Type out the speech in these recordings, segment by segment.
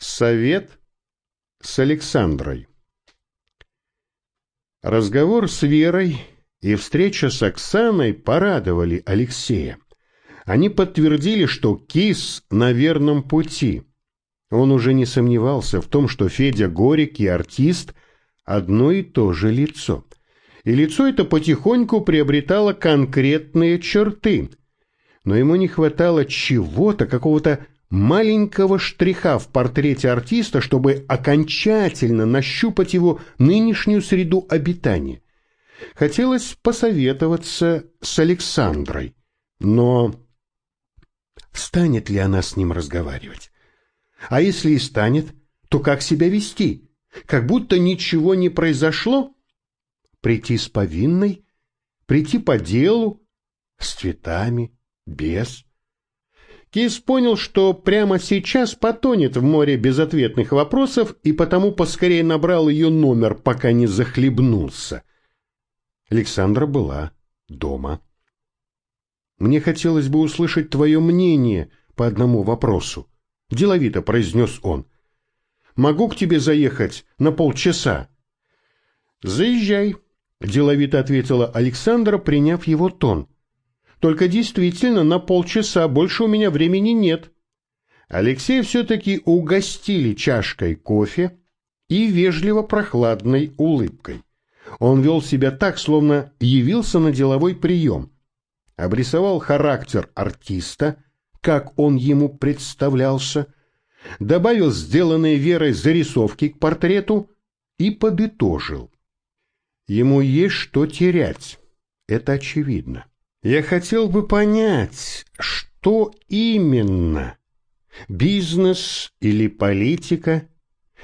Совет с Александрой Разговор с Верой и встреча с Оксаной порадовали Алексея. Они подтвердили, что Кис на верном пути. Он уже не сомневался в том, что Федя Горик и артист – одно и то же лицо. И лицо это потихоньку приобретало конкретные черты. Но ему не хватало чего-то, какого-то маленького штриха в портрете артиста, чтобы окончательно нащупать его нынешнюю среду обитания. Хотелось посоветоваться с Александрой, но станет ли она с ним разговаривать? А если и станет, то как себя вести? Как будто ничего не произошло? Прийти с повинной? Прийти по делу? С цветами? Без? Кис понял, что прямо сейчас потонет в море безответных вопросов и потому поскорее набрал ее номер, пока не захлебнулся. Александра была дома. «Мне хотелось бы услышать твое мнение по одному вопросу», — деловито произнес он. «Могу к тебе заехать на полчаса?» «Заезжай», — деловито ответила Александра, приняв его тон. Только действительно на полчаса больше у меня времени нет. Алексей все-таки угостили чашкой кофе и вежливо прохладной улыбкой. Он вел себя так, словно явился на деловой прием. Обрисовал характер артиста, как он ему представлялся, добавил сделанные Верой зарисовки к портрету и подытожил. Ему есть что терять, это очевидно. Я хотел бы понять, что именно? Бизнес или политика?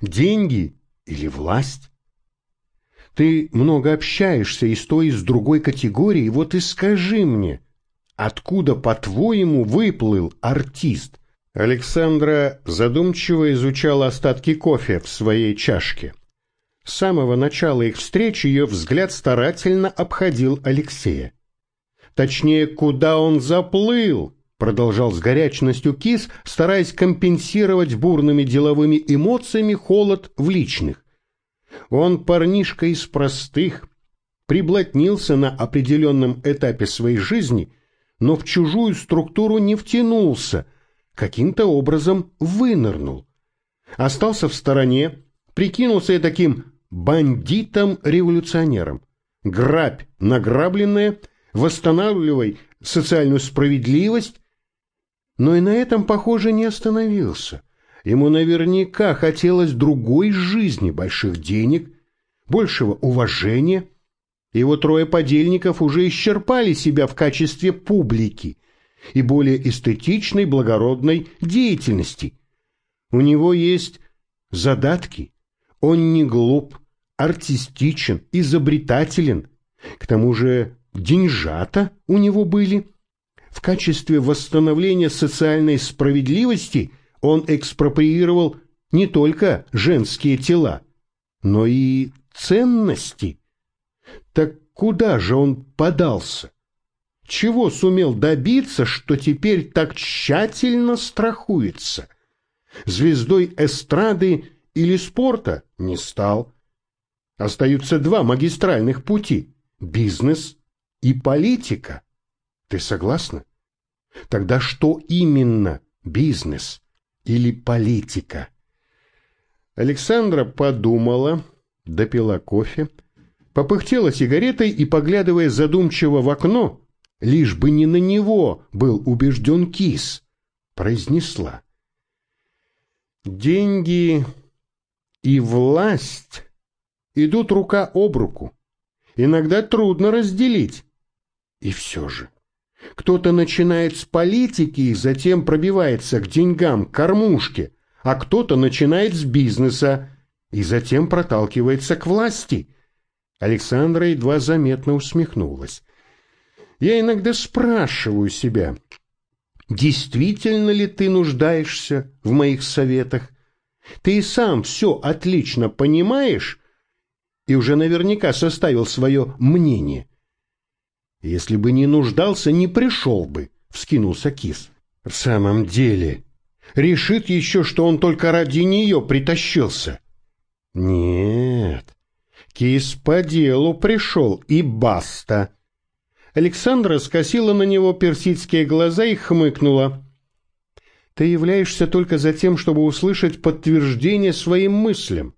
Деньги или власть? Ты много общаешься и с той, и с другой категории, вот и скажи мне, откуда, по-твоему, выплыл артист? Александра задумчиво изучала остатки кофе в своей чашке. С самого начала их встречи ее взгляд старательно обходил Алексея. Точнее, куда он заплыл, продолжал с горячностью Кис, стараясь компенсировать бурными деловыми эмоциями холод в личных. Он парнишка из простых, приблотнился на определенном этапе своей жизни, но в чужую структуру не втянулся, каким-то образом вынырнул. Остался в стороне, прикинулся таким бандитом-революционером. Грабь награбленное – восстанавливай социальную справедливость. Но и на этом, похоже, не остановился. Ему наверняка хотелось другой жизни, больших денег, большего уважения. Его трое подельников уже исчерпали себя в качестве публики и более эстетичной, благородной деятельности. У него есть задатки. Он не глуп, артистичен, изобретателен. К тому же деньжата у него были. В качестве восстановления социальной справедливости он экспроприировал не только женские тела, но и ценности. Так куда же он подался? Чего сумел добиться, что теперь так тщательно страхуется? Звездой эстрады или спорта не стал. Остаются два магистральных пути – бизнес и политика. Ты согласна? Тогда что именно бизнес или политика? Александра подумала, допила кофе, попыхтела сигаретой и, поглядывая задумчиво в окно, лишь бы не на него был убежден кис, произнесла. Деньги и власть идут рука об руку. Иногда трудно разделить. И все же. Кто-то начинает с политики и затем пробивается к деньгам, к кормушке, а кто-то начинает с бизнеса и затем проталкивается к власти. Александра едва заметно усмехнулась. Я иногда спрашиваю себя, действительно ли ты нуждаешься в моих советах? Ты и сам все отлично понимаешь и уже наверняка составил свое мнение. Если бы не нуждался, не пришел бы, — вскинулся кис. В самом деле, решит еще, что он только ради нее притащился. Нет, кис по делу пришел, и баста. Александра скосила на него персидские глаза и хмыкнула. Ты являешься только за тем, чтобы услышать подтверждение своим мыслям.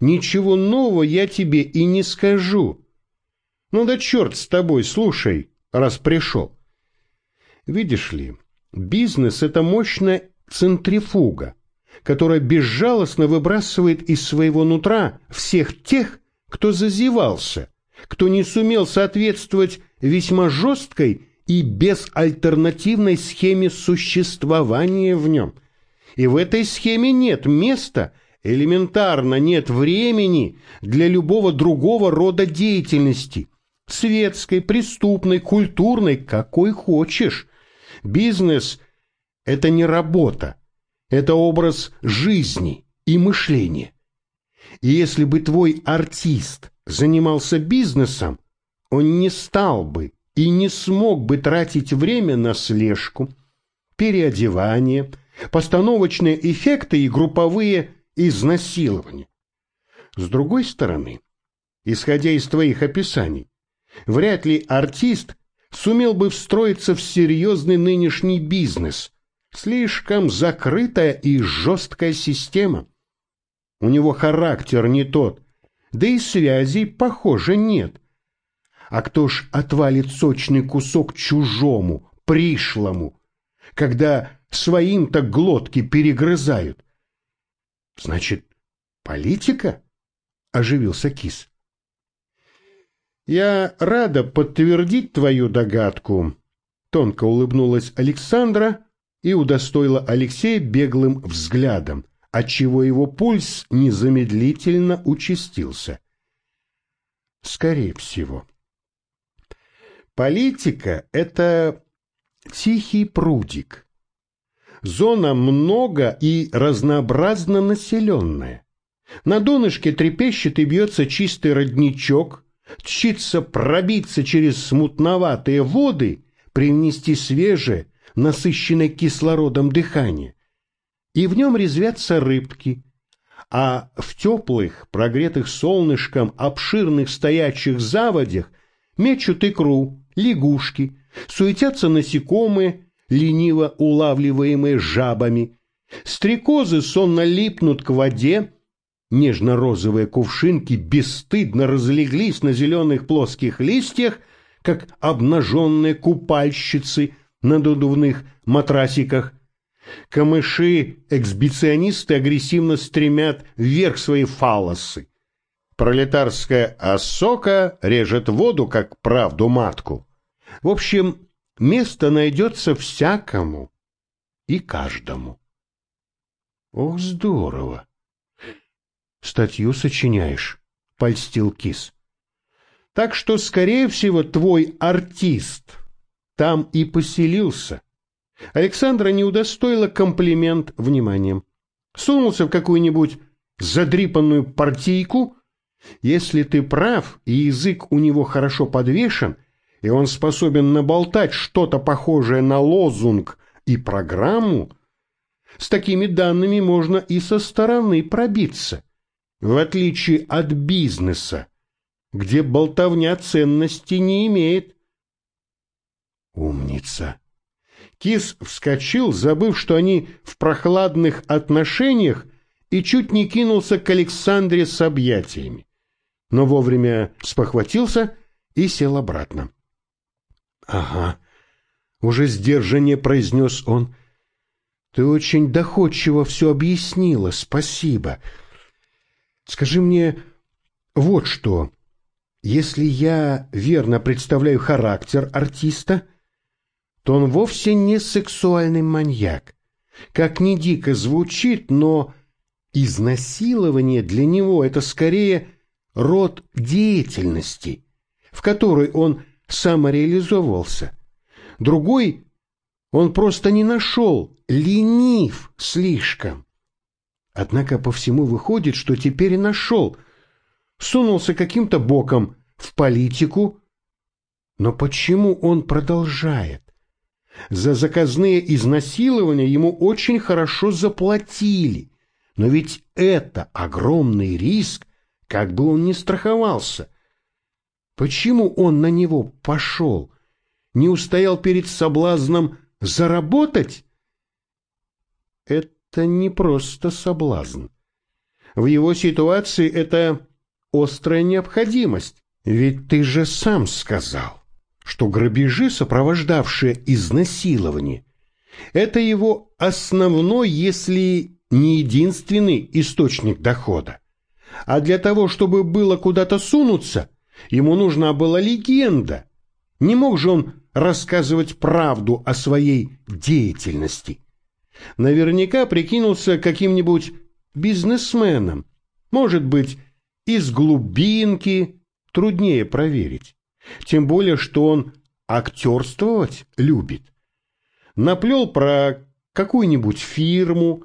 Ничего нового я тебе и не скажу. Ну да черт с тобой, слушай, раз пришел. Видишь ли, бизнес — это мощная центрифуга, которая безжалостно выбрасывает из своего нутра всех тех, кто зазевался, кто не сумел соответствовать весьма жесткой и безальтернативной схеме существования в нем. И в этой схеме нет места, элементарно нет времени для любого другого рода деятельности, светской, преступной, культурной, какой хочешь. Бизнес – это не работа, это образ жизни и мышления. И если бы твой артист занимался бизнесом, он не стал бы и не смог бы тратить время на слежку, переодевание, постановочные эффекты и групповые изнасилования. С другой стороны, исходя из твоих описаний, вряд ли артист сумел бы встроиться в серьезный нынешний бизнес. Слишком закрытая и жесткая система. У него характер не тот, да и связей, похоже, нет. А кто ж отвалит сочный кусок чужому, пришлому, когда своим-то глотки перегрызают? Значит, политика? Оживился кис. Я рада подтвердить твою догадку. Тонко улыбнулась Александра и удостоила Алексея беглым взглядом, отчего его пульс незамедлительно участился. Скорее всего. Политика — это тихий прудик. Зона много и разнообразно населенная. На донышке трепещет и бьется чистый родничок, тщится пробиться через смутноватые воды, привнести свежее, насыщенное кислородом дыхание. И в нем резвятся рыбки, а в теплых, прогретых солнышком, обширных стоячих заводях мечут икру, лягушки, суетятся насекомые, лениво улавливаемые жабами. Стрекозы сонно липнут к воде, нежно-розовые кувшинки бесстыдно разлеглись на зеленых плоских листьях, как обнаженные купальщицы на дудувных матрасиках. Камыши-эксбиционисты агрессивно стремят вверх свои фалосы. Пролетарская осока режет воду, как правду матку. В общем, место найдется всякому и каждому. Ох, здорово! Статью сочиняешь, польстил кис. Так что, скорее всего, твой артист там и поселился. Александра не удостоила комплимент вниманием. Сунулся в какую-нибудь задрипанную партийку. Если ты прав, и язык у него хорошо подвешен — и он способен наболтать что-то похожее на лозунг и программу, с такими данными можно и со стороны пробиться, в отличие от бизнеса, где болтовня ценности не имеет. Умница. Кис вскочил, забыв, что они в прохладных отношениях, и чуть не кинулся к Александре с объятиями, но вовремя спохватился и сел обратно. Ага, уже сдержаннее произнес он. Ты очень доходчиво все объяснила, спасибо. Скажи мне вот что. Если я верно представляю характер артиста, то он вовсе не сексуальный маньяк. Как ни дико звучит, но изнасилование для него это скорее род деятельности, в которой он самореализовывался. Другой он просто не нашел, ленив слишком. Однако по всему выходит, что теперь и нашел. Сунулся каким-то боком в политику. Но почему он продолжает? За заказные изнасилования ему очень хорошо заплатили. Но ведь это огромный риск, как бы он ни страховался. Почему он на него пошел? Не устоял перед соблазном заработать? Это не просто соблазн. В его ситуации это острая необходимость. Ведь ты же сам сказал, что грабежи, сопровождавшие изнасилование, это его основной, если не единственный источник дохода. А для того, чтобы было куда-то сунуться, ему нужна была легенда. Не мог же он рассказывать правду о своей деятельности. Наверняка прикинулся каким-нибудь бизнесменом. Может быть, из глубинки труднее проверить. Тем более, что он актерствовать любит. Наплел про какую-нибудь фирму,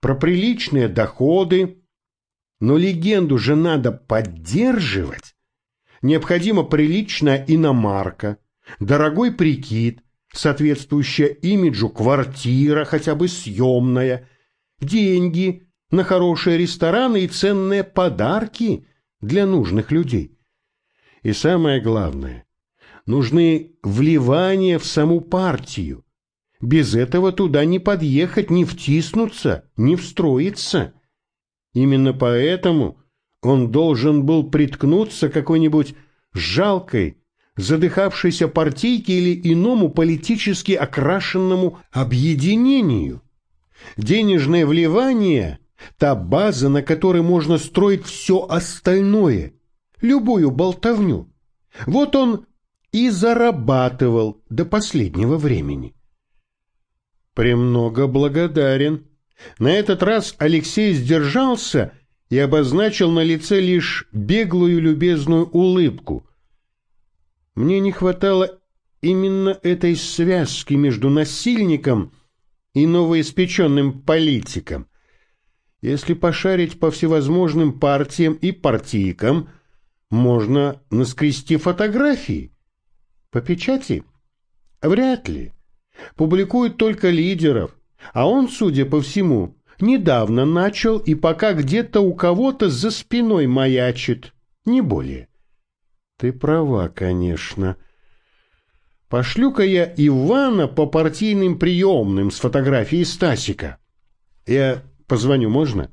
про приличные доходы. Но легенду же надо поддерживать. Необходима приличная иномарка, дорогой прикид, соответствующая имиджу квартира, хотя бы съемная, деньги на хорошие рестораны и ценные подарки для нужных людей. И самое главное, нужны вливания в саму партию, без этого туда не подъехать, не втиснуться, не встроиться. Именно поэтому он должен был приткнуться какой-нибудь жалкой, задыхавшейся партийке или иному политически окрашенному объединению. Денежное вливание – та база, на которой можно строить все остальное, любую болтовню. Вот он и зарабатывал до последнего времени. «Премного благодарен». На этот раз Алексей сдержался и обозначил на лице лишь беглую любезную улыбку. Мне не хватало именно этой связки между насильником и новоиспеченным политиком. Если пошарить по всевозможным партиям и партийкам, можно наскрести фотографии. По печати? Вряд ли публикуют только лидеров, а он, судя по всему, недавно начал и пока где-то у кого-то за спиной маячит, не более. Ты права, конечно. Пошлю-ка я Ивана по партийным приемным с фотографией Стасика. Я позвоню, можно?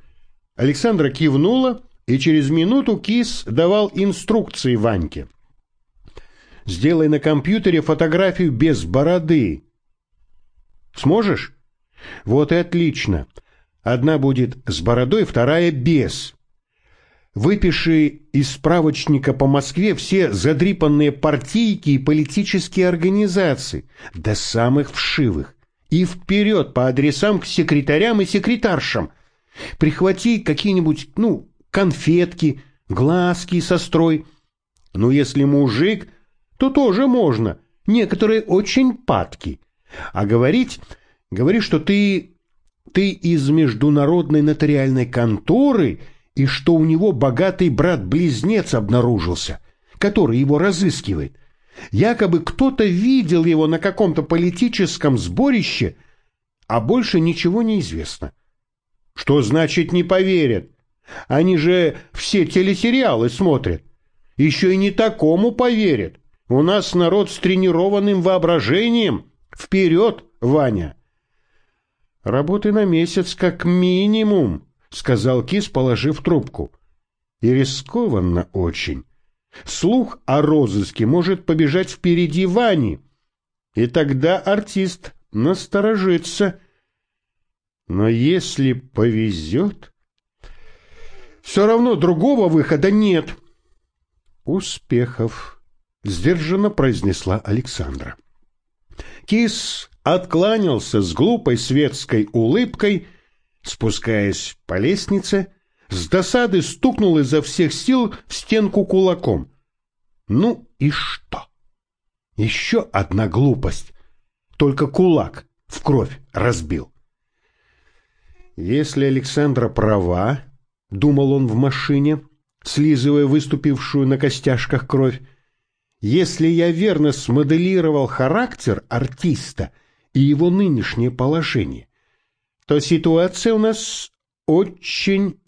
Александра кивнула, и через минуту Кис давал инструкции Ваньке. Сделай на компьютере фотографию без бороды, Сможешь? Вот и отлично. Одна будет с бородой, вторая без. Выпиши из справочника по Москве все задрипанные партийки и политические организации, до самых вшивых, и вперед по адресам к секретарям и секретаршам. Прихвати какие-нибудь, ну, конфетки, глазки со строй. Ну, если мужик, то тоже можно. Некоторые очень падки. А говорить, говори, что ты, ты из международной нотариальной конторы и что у него богатый брат-близнец обнаружился, который его разыскивает. Якобы кто-то видел его на каком-то политическом сборище, а больше ничего не известно. Что значит не поверят? Они же все телесериалы смотрят. Еще и не такому поверят. У нас народ с тренированным воображением – Вперед, Ваня! Работы на месяц как минимум, сказал Кис, положив трубку. И рискованно очень. Слух о розыске может побежать впереди Вани, и тогда артист насторожится. Но если повезет... Все равно другого выхода нет. Успехов, сдержанно произнесла Александра. Кис откланялся с глупой светской улыбкой, спускаясь по лестнице, с досады стукнул изо всех сил в стенку кулаком. Ну и что? Еще одна глупость. Только кулак в кровь разбил. Если Александра права, думал он в машине, слизывая выступившую на костяшках кровь, если я верно смоделировал характер артиста и его нынешнее положение, то ситуация у нас очень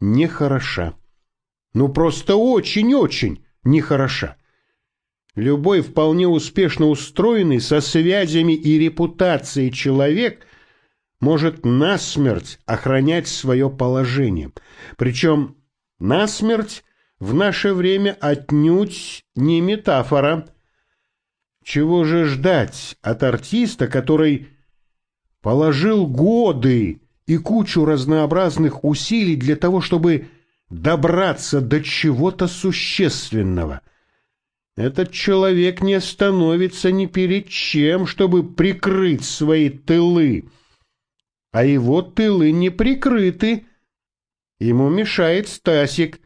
нехороша. Ну, просто очень-очень нехороша. Любой вполне успешно устроенный со связями и репутацией человек может насмерть охранять свое положение. Причем насмерть в наше время отнюдь не метафора. Чего же ждать от артиста, который положил годы и кучу разнообразных усилий для того, чтобы добраться до чего-то существенного? Этот человек не остановится ни перед чем, чтобы прикрыть свои тылы. А его тылы не прикрыты. Ему мешает Стасик.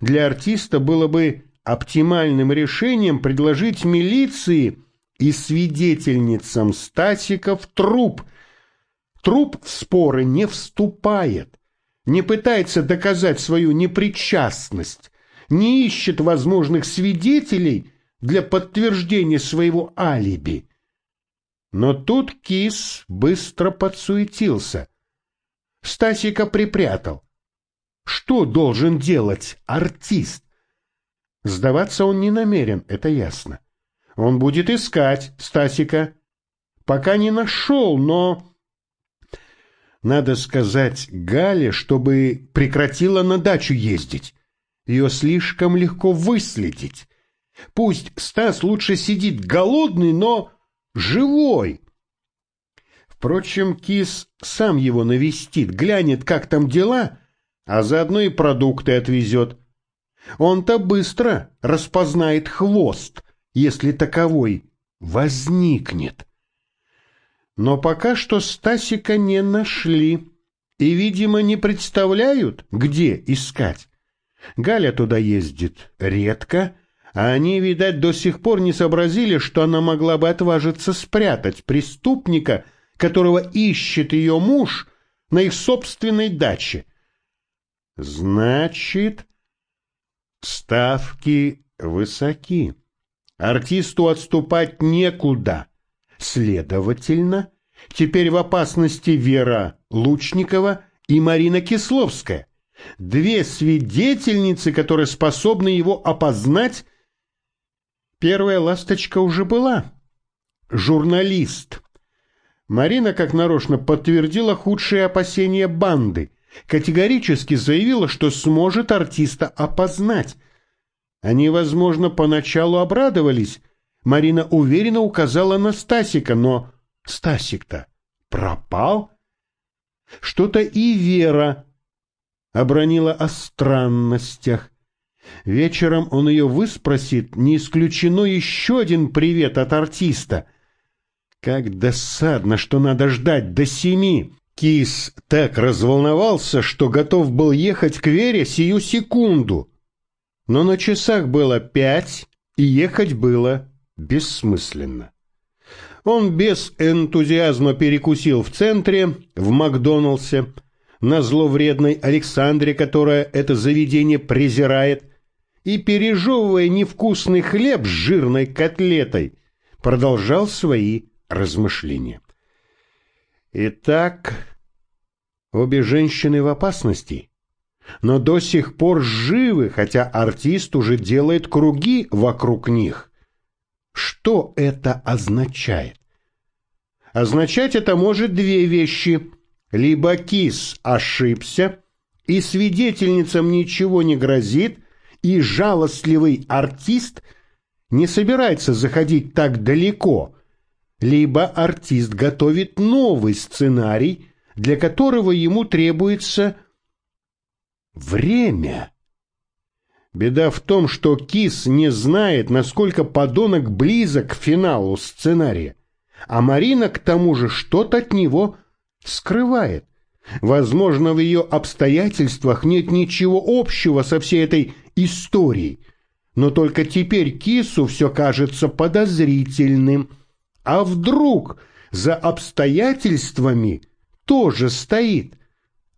Для артиста было бы оптимальным решением предложить милиции и свидетельницам Стасиков труп. Труп в споры не вступает, не пытается доказать свою непричастность, не ищет возможных свидетелей для подтверждения своего алиби. Но тут кис быстро подсуетился. Стасика припрятал. Что должен делать артист? Сдаваться он не намерен, это ясно. Он будет искать Стасика. Пока не нашел, но... Надо сказать Гале, чтобы прекратила на дачу ездить. Ее слишком легко выследить. Пусть Стас лучше сидит голодный, но живой. Впрочем, Кис сам его навестит, глянет, как там дела, а заодно и продукты отвезет. Он-то быстро распознает хвост, если таковой возникнет. Но пока что Стасика не нашли и, видимо, не представляют, где искать. Галя туда ездит редко, а они, видать, до сих пор не сообразили, что она могла бы отважиться спрятать преступника, которого ищет ее муж на их собственной даче. Значит, ставки высоки. Артисту отступать некуда. Следовательно, теперь в опасности Вера Лучникова и Марина Кисловская две свидетельницы, которые способны его опознать. Первая ласточка уже была. Журналист. Марина, как нарочно, подтвердила худшие опасения банды. Категорически заявила, что сможет артиста опознать. Они, возможно, поначалу обрадовались. Марина уверенно указала на Стасика, но Стасик-то пропал. Что-то и Вера обронила о странностях. Вечером он ее выспросит, не исключено еще один привет от артиста. Как досадно, что надо ждать до семи. Кис так разволновался, что готов был ехать к Вере сию секунду. Но на часах было пять, и ехать было бессмысленно. Он без энтузиазма перекусил в центре, в Макдоналдсе, на зловредной Александре, которая это заведение презирает, и, пережевывая невкусный хлеб с жирной котлетой, продолжал свои размышления. Итак, обе женщины в опасности, но до сих пор живы, хотя артист уже делает круги вокруг них. Что это означает? Означать это может две вещи – либо Кис ошибся, и свидетельницам ничего не грозит, и жалостливый артист не собирается заходить так далеко, либо артист готовит новый сценарий, для которого ему требуется время. Беда в том, что Кис не знает, насколько подонок близок к финалу сценария, а Марина к тому же что-то от него скрывает. Возможно, в ее обстоятельствах нет ничего общего со всей этой историей, но только теперь Кису все кажется подозрительным. А вдруг за обстоятельствами тоже стоит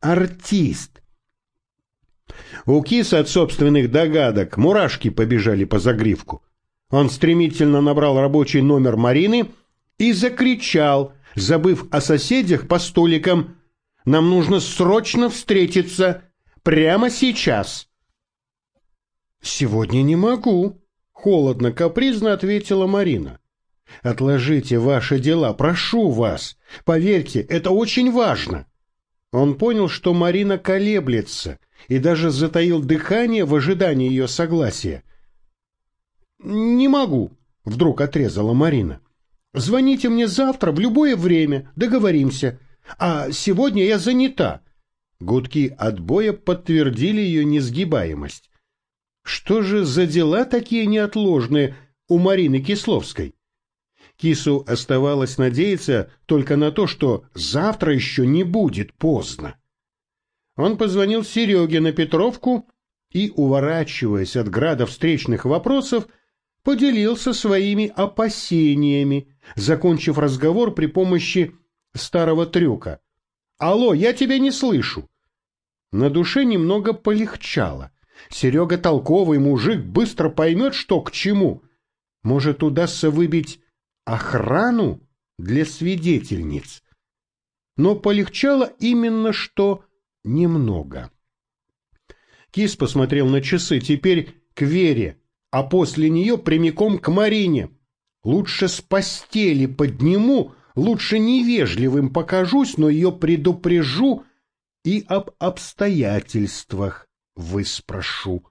артист? У Киса от собственных догадок мурашки побежали по загривку. Он стремительно набрал рабочий номер Марины и закричал, забыв о соседях по столикам. «Нам нужно срочно встретиться, прямо сейчас!» «Сегодня не могу», — холодно-капризно ответила Марина. «Отложите ваши дела, прошу вас. Поверьте, это очень важно». Он понял, что Марина колеблется, и даже затаил дыхание в ожидании ее согласия. «Не могу», — вдруг отрезала Марина. «Звоните мне завтра в любое время, договоримся. А сегодня я занята». Гудки отбоя подтвердили ее несгибаемость. Что же за дела такие неотложные у Марины Кисловской? Кису оставалось надеяться только на то, что завтра еще не будет поздно. Он позвонил Сереге на Петровку и, уворачиваясь от града встречных вопросов, поделился своими опасениями, закончив разговор при помощи старого трюка. «Алло, я тебя не слышу!» На душе немного полегчало. Серега толковый мужик, быстро поймет, что к чему. Может, удастся выбить охрану для свидетельниц. Но полегчало именно что немного. Кис посмотрел на часы, теперь к Вере, а после нее прямиком к Марине. Лучше с постели подниму, лучше невежливым покажусь, но ее предупрежу и об обстоятельствах выспрошу.